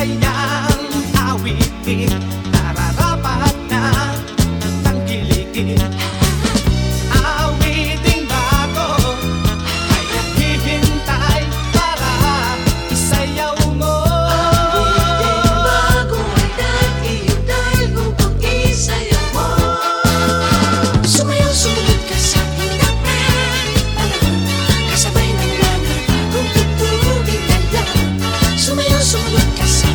masayang awitin Nararapat na ng kiligin. Awiting bago. Ay naghihintay para isayaw mo. Awiting bago ay naghihintay kung pag-isayaw mo. Sumayaw, ka sa hinapan Kasabay ng mga bagong tutubig na lang Sumayaw, ka sa